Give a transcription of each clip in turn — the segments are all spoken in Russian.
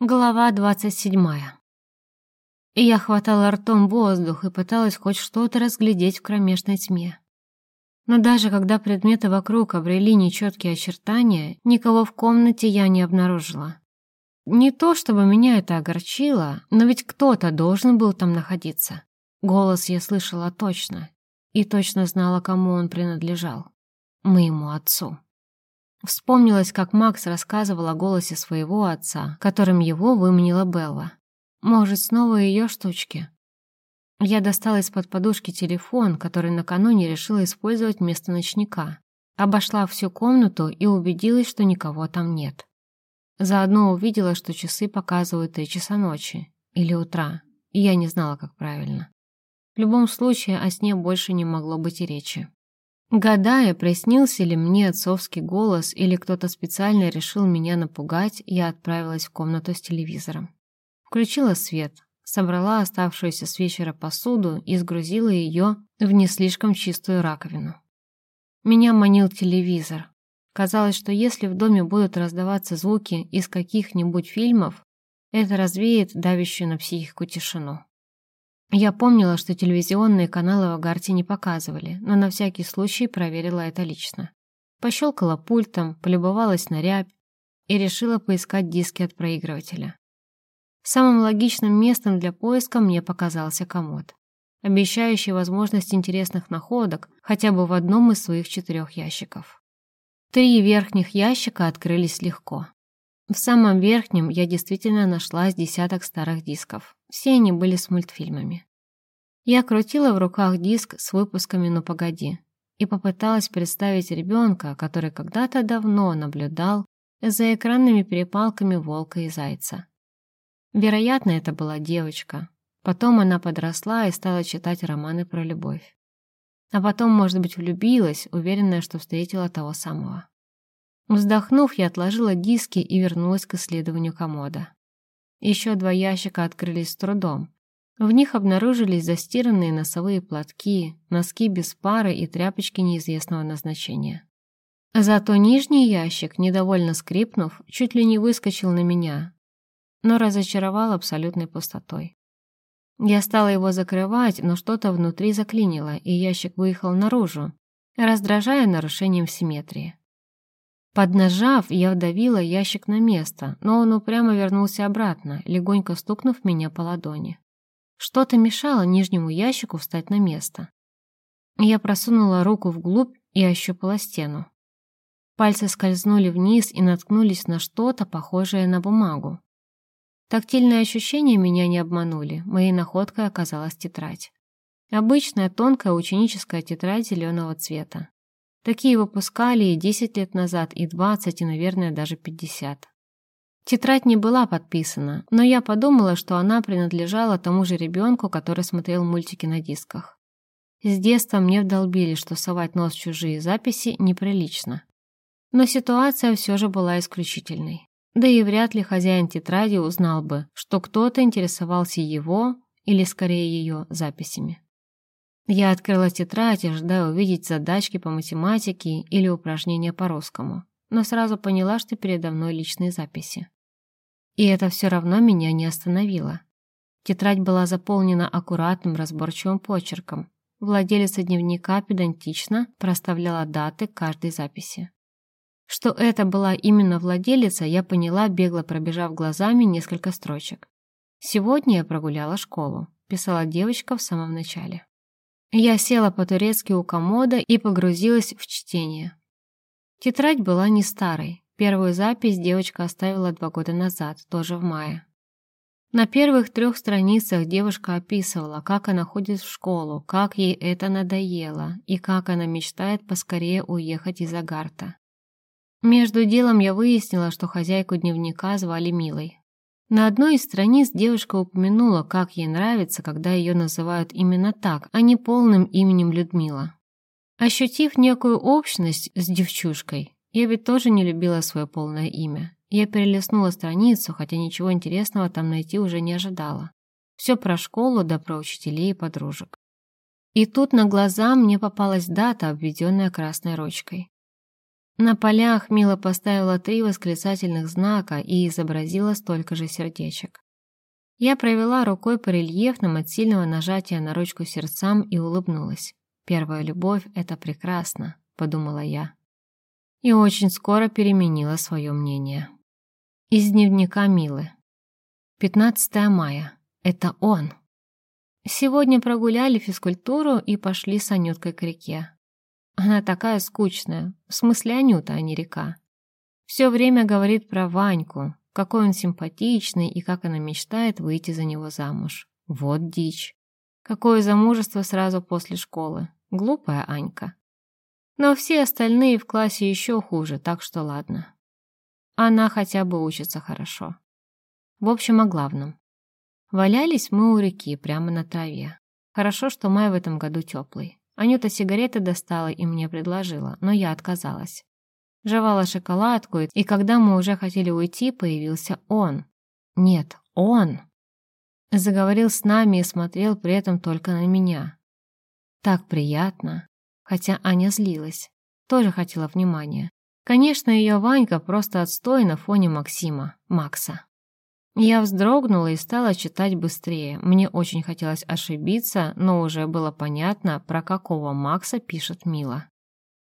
Глава двадцать седьмая. Я хватала ртом воздух и пыталась хоть что-то разглядеть в кромешной тьме. Но даже когда предметы вокруг обрели нечеткие очертания, никого в комнате я не обнаружила. Не то чтобы меня это огорчило, но ведь кто-то должен был там находиться. Голос я слышала точно, и точно знала, кому он принадлежал. Моему отцу. Вспомнилось, как Макс рассказывал о голосе своего отца, которым его выманила Белла. Может, снова ее штучки? Я достала из-под подушки телефон, который накануне решила использовать вместо ночника. Обошла всю комнату и убедилась, что никого там нет. Заодно увидела, что часы показывают три часа ночи или утра, и я не знала, как правильно. В любом случае, о сне больше не могло быть и речи. Гадая, приснился ли мне отцовский голос или кто-то специально решил меня напугать, я отправилась в комнату с телевизором. Включила свет, собрала оставшуюся с вечера посуду и сгрузила ее в не слишком чистую раковину. Меня манил телевизор. Казалось, что если в доме будут раздаваться звуки из каких-нибудь фильмов, это развеет давящую на психику тишину. Я помнила, что телевизионные каналы в Агарте не показывали, но на всякий случай проверила это лично. Пощелкала пультом, полюбовалась на рябь и решила поискать диски от проигрывателя. Самым логичным местом для поиска мне показался комод, обещающий возможность интересных находок хотя бы в одном из своих четырех ящиков. Три верхних ящика открылись легко. В самом верхнем я действительно нашла с десяток старых дисков. Все они были с мультфильмами. Я крутила в руках диск с выпусками «Ну погоди» и попыталась представить ребенка, который когда-то давно наблюдал за экранными перепалками волка и зайца. Вероятно, это была девочка. Потом она подросла и стала читать романы про любовь. А потом, может быть, влюбилась, уверенная, что встретила того самого. Вздохнув, я отложила диски и вернулась к исследованию комода. Еще два ящика открылись с трудом. В них обнаружились застиранные носовые платки, носки без пары и тряпочки неизвестного назначения. Зато нижний ящик, недовольно скрипнув, чуть ли не выскочил на меня, но разочаровал абсолютной пустотой. Я стала его закрывать, но что-то внутри заклинило, и ящик выехал наружу, раздражая нарушением симметрии. Поднажав, я вдавила ящик на место, но он упрямо вернулся обратно, легонько стукнув меня по ладони. Что-то мешало нижнему ящику встать на место. Я просунула руку вглубь и ощупала стену. Пальцы скользнули вниз и наткнулись на что-то похожее на бумагу. Тактильные ощущения меня не обманули, моей находкой оказалась тетрадь. Обычная тонкая ученическая тетрадь зеленого цвета. Такие выпускали и 10 лет назад, и 20, и, наверное, даже 50. Тетрадь не была подписана, но я подумала, что она принадлежала тому же ребенку, который смотрел мультики на дисках. С детства мне вдолбили, что совать нос в чужие записи неприлично. Но ситуация все же была исключительной. Да и вряд ли хозяин тетради узнал бы, что кто-то интересовался его, или скорее ее, записями. Я открыла тетрадь, ожидая увидеть задачки по математике или упражнения по русскому, но сразу поняла, что передо мной личные записи. И это все равно меня не остановило. Тетрадь была заполнена аккуратным разборчивым почерком. Владелица дневника педантично проставляла даты каждой записи. Что это была именно владелица, я поняла, бегло пробежав глазами несколько строчек. «Сегодня я прогуляла школу», — писала девочка в самом начале. Я села по-турецки у комода и погрузилась в чтение. Тетрадь была не старой. Первую запись девочка оставила два года назад, тоже в мае. На первых трех страницах девушка описывала, как она ходит в школу, как ей это надоело и как она мечтает поскорее уехать из Агарта. Между делом я выяснила, что хозяйку дневника звали Милой. На одной из страниц девушка упомянула, как ей нравится, когда ее называют именно так, а не полным именем Людмила. Ощутив некую общность с девчушкой, я ведь тоже не любила свое полное имя. Я перелистнула страницу, хотя ничего интересного там найти уже не ожидала. Все про школу да про учителей и подружек. И тут на глаза мне попалась дата, обведенная красной ручкой. На полях Мила поставила три восклицательных знака и изобразила столько же сердечек. Я провела рукой по рельефным от сильного нажатия на ручку сердцам и улыбнулась. «Первая любовь — это прекрасно», — подумала я. И очень скоро переменила свое мнение. Из дневника Милы. 15 мая. Это он. Сегодня прогуляли физкультуру и пошли с Анюткой к реке. Она такая скучная, в смысле Анюта, а не река. Все время говорит про Ваньку, какой он симпатичный и как она мечтает выйти за него замуж. Вот дичь. Какое замужество сразу после школы. Глупая Анька. Но все остальные в классе еще хуже, так что ладно. Она хотя бы учится хорошо. В общем, о главном. Валялись мы у реки, прямо на траве. Хорошо, что май в этом году теплый. Анюта сигареты достала и мне предложила, но я отказалась. Жевала шоколадку, и когда мы уже хотели уйти, появился он. Нет, он. Заговорил с нами и смотрел при этом только на меня. Так приятно. Хотя Аня злилась. Тоже хотела внимания. Конечно, ее Ванька просто отстой на фоне Максима, Макса. Я вздрогнула и стала читать быстрее. Мне очень хотелось ошибиться, но уже было понятно, про какого Макса пишет Мила.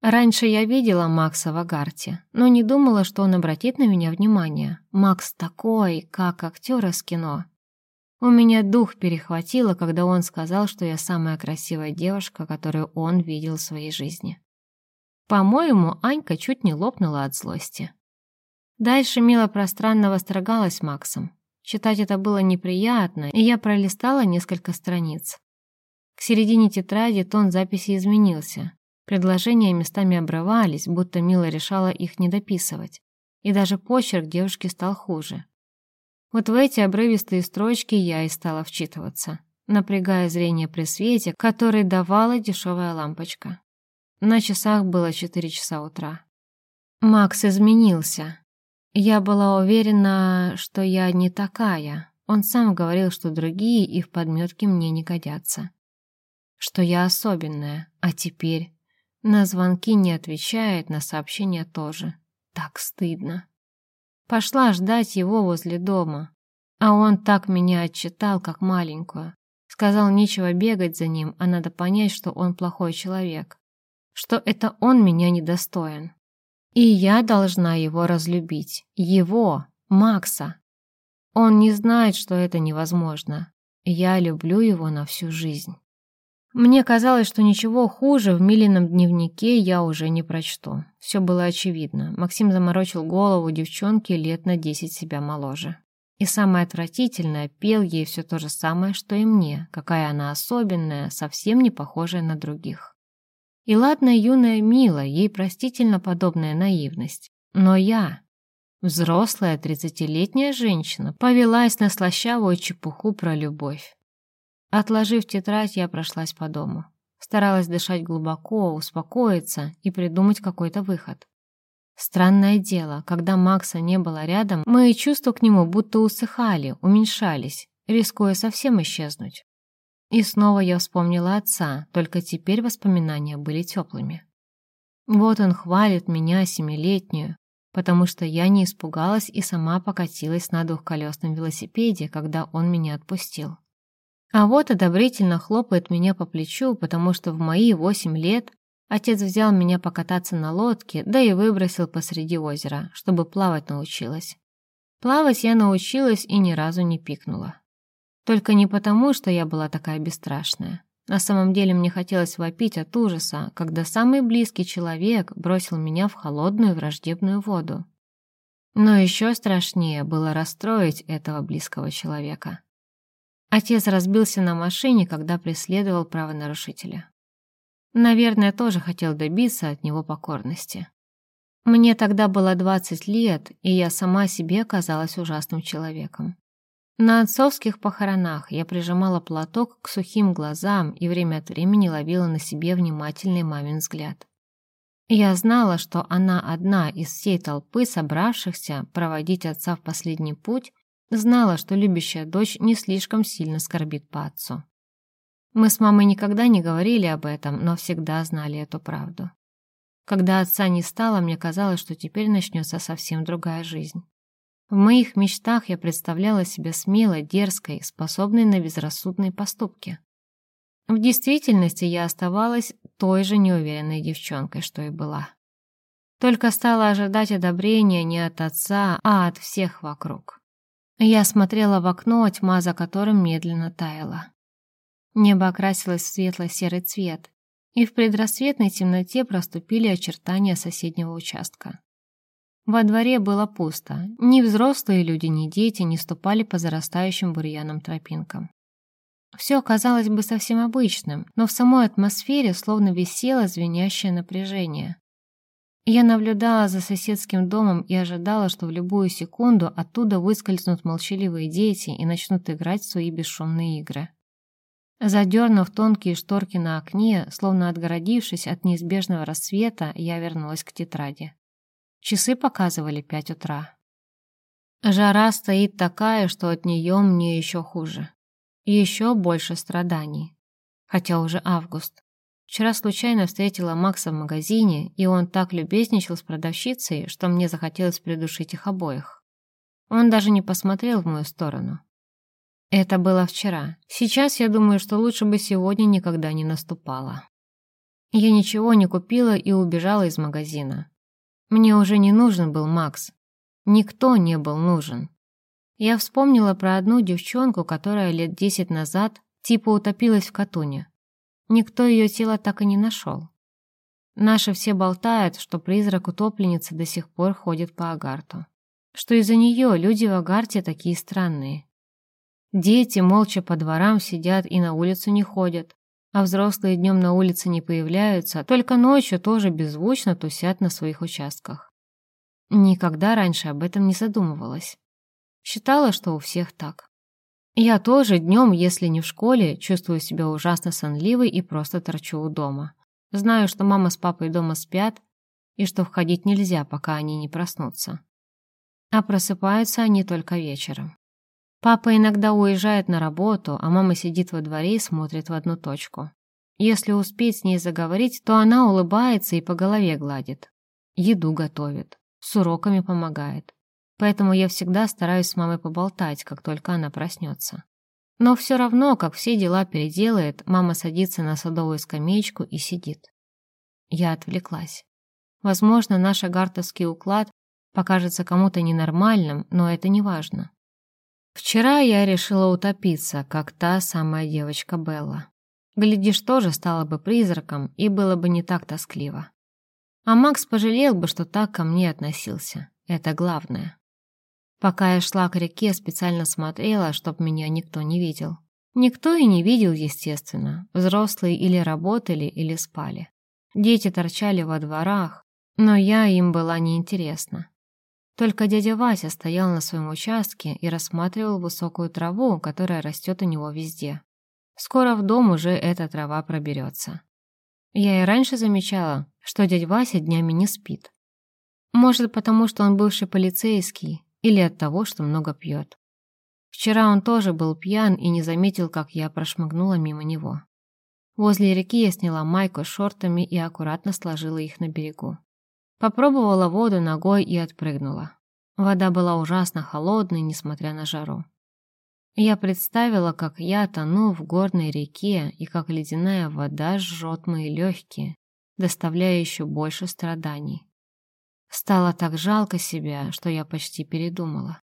Раньше я видела Макса в Агарте, но не думала, что он обратит на меня внимание. Макс такой, как актер из кино. У меня дух перехватило, когда он сказал, что я самая красивая девушка, которую он видел в своей жизни. По-моему, Анька чуть не лопнула от злости. Дальше Мила пространно восторгалась Максом. Читать это было неприятно, и я пролистала несколько страниц. К середине тетради тон записи изменился. Предложения местами обрывались, будто Мила решала их не дописывать. И даже почерк девушки стал хуже. Вот в эти обрывистые строчки я и стала вчитываться, напрягая зрение при свете, который давала дешевая лампочка. На часах было четыре часа утра. Макс изменился. Я была уверена, что я не такая. Он сам говорил, что другие и в подметке мне не годятся. Что я особенная, а теперь на звонки не отвечает, на сообщения тоже. Так стыдно. Пошла ждать его возле дома, а он так меня отчитал, как маленькую. Сказал, нечего бегать за ним, а надо понять, что он плохой человек. Что это он меня недостоин. И я должна его разлюбить. Его, Макса. Он не знает, что это невозможно. Я люблю его на всю жизнь. Мне казалось, что ничего хуже в Милином дневнике я уже не прочту. Все было очевидно. Максим заморочил голову девчонки лет на десять себя моложе. И самое отвратительное, пел ей все то же самое, что и мне, какая она особенная, совсем не похожая на других. И ладно, юная Мила, ей простительно подобная наивность. Но я, взрослая тридцатилетняя женщина, повелась на слащавую чепуху про любовь. Отложив тетрадь, я прошлась по дому. Старалась дышать глубоко, успокоиться и придумать какой-то выход. Странное дело, когда Макса не было рядом, мои чувства к нему будто усыхали, уменьшались, рискуя совсем исчезнуть. И снова я вспомнила отца, только теперь воспоминания были теплыми. Вот он хвалит меня, семилетнюю, потому что я не испугалась и сама покатилась на двухколесном велосипеде, когда он меня отпустил. А вот одобрительно хлопает меня по плечу, потому что в мои восемь лет отец взял меня покататься на лодке, да и выбросил посреди озера, чтобы плавать научилась. Плавать я научилась и ни разу не пикнула. Только не потому, что я была такая бесстрашная. На самом деле мне хотелось вопить от ужаса, когда самый близкий человек бросил меня в холодную враждебную воду. Но еще страшнее было расстроить этого близкого человека. Отец разбился на машине, когда преследовал правонарушителя. Наверное, тоже хотел добиться от него покорности. Мне тогда было 20 лет, и я сама себе оказалась ужасным человеком. На отцовских похоронах я прижимала платок к сухим глазам и время от времени ловила на себе внимательный мамин взгляд. Я знала, что она одна из всей толпы собравшихся проводить отца в последний путь, знала, что любящая дочь не слишком сильно скорбит по отцу. Мы с мамой никогда не говорили об этом, но всегда знали эту правду. Когда отца не стало, мне казалось, что теперь начнется совсем другая жизнь. В моих мечтах я представляла себя смелой, дерзкой, способной на безрассудные поступки. В действительности я оставалась той же неуверенной девчонкой, что и была. Только стала ожидать одобрения не от отца, а от всех вокруг. Я смотрела в окно, тьма за которым медленно таяла. Небо окрасилось в светло-серый цвет, и в предрассветной темноте проступили очертания соседнего участка. Во дворе было пусто. Ни взрослые люди, ни дети не ступали по зарастающим бурьяном тропинкам. Все казалось бы совсем обычным, но в самой атмосфере словно висело звенящее напряжение. Я наблюдала за соседским домом и ожидала, что в любую секунду оттуда выскользнут молчаливые дети и начнут играть в свои бесшумные игры. Задернув тонкие шторки на окне, словно отгородившись от неизбежного рассвета, я вернулась к тетради. Часы показывали пять утра. Жара стоит такая, что от нее мне еще хуже. еще больше страданий. Хотя уже август. Вчера случайно встретила Макса в магазине, и он так любезничал с продавщицей, что мне захотелось придушить их обоих. Он даже не посмотрел в мою сторону. Это было вчера. Сейчас я думаю, что лучше бы сегодня никогда не наступало. Я ничего не купила и убежала из магазина. Мне уже не нужен был Макс. Никто не был нужен. Я вспомнила про одну девчонку, которая лет десять назад типа утопилась в Катуне. Никто ее тело так и не нашел. Наши все болтают, что призрак утопленницы до сих пор ходит по Агарту. Что из-за нее люди в Агарте такие странные. Дети молча по дворам сидят и на улицу не ходят а взрослые днем на улице не появляются, только ночью тоже беззвучно тусят на своих участках. Никогда раньше об этом не задумывалась. Считала, что у всех так. Я тоже днем, если не в школе, чувствую себя ужасно сонливой и просто торчу у дома. Знаю, что мама с папой дома спят, и что входить нельзя, пока они не проснутся. А просыпаются они только вечером. Папа иногда уезжает на работу, а мама сидит во дворе и смотрит в одну точку. Если успеть с ней заговорить, то она улыбается и по голове гладит. Еду готовит, с уроками помогает. Поэтому я всегда стараюсь с мамой поболтать, как только она проснется. Но все равно, как все дела переделает, мама садится на садовую скамеечку и сидит. Я отвлеклась. Возможно, наш агартовский уклад покажется кому-то ненормальным, но это не важно. Вчера я решила утопиться, как та самая девочка Белла. Глядишь, тоже стала бы призраком, и было бы не так тоскливо. А Макс пожалел бы, что так ко мне относился. Это главное. Пока я шла к реке, специально смотрела, чтоб меня никто не видел. Никто и не видел, естественно. Взрослые или работали, или спали. Дети торчали во дворах, но я им была неинтересна. Только дядя Вася стоял на своем участке и рассматривал высокую траву, которая растет у него везде. Скоро в дом уже эта трава проберется. Я и раньше замечала, что дядя Вася днями не спит. Может, потому что он бывший полицейский, или от того, что много пьет. Вчера он тоже был пьян и не заметил, как я прошмыгнула мимо него. Возле реки я сняла майку с шортами и аккуратно сложила их на берегу. Попробовала воду ногой и отпрыгнула. Вода была ужасно холодной, несмотря на жару. Я представила, как я тону в горной реке и как ледяная вода жжет мои легкие, доставляя еще больше страданий. Стало так жалко себя, что я почти передумала.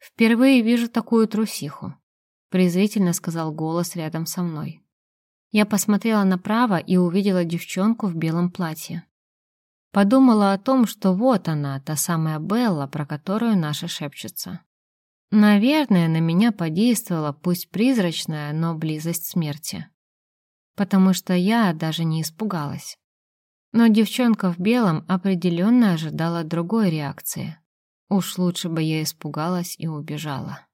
«Впервые вижу такую трусиху», — презрительно сказал голос рядом со мной. Я посмотрела направо и увидела девчонку в белом платье. Подумала о том, что вот она, та самая Белла, про которую наша шепчется. Наверное, на меня подействовала пусть призрачная, но близость смерти. Потому что я даже не испугалась. Но девчонка в белом определенно ожидала другой реакции. Уж лучше бы я испугалась и убежала.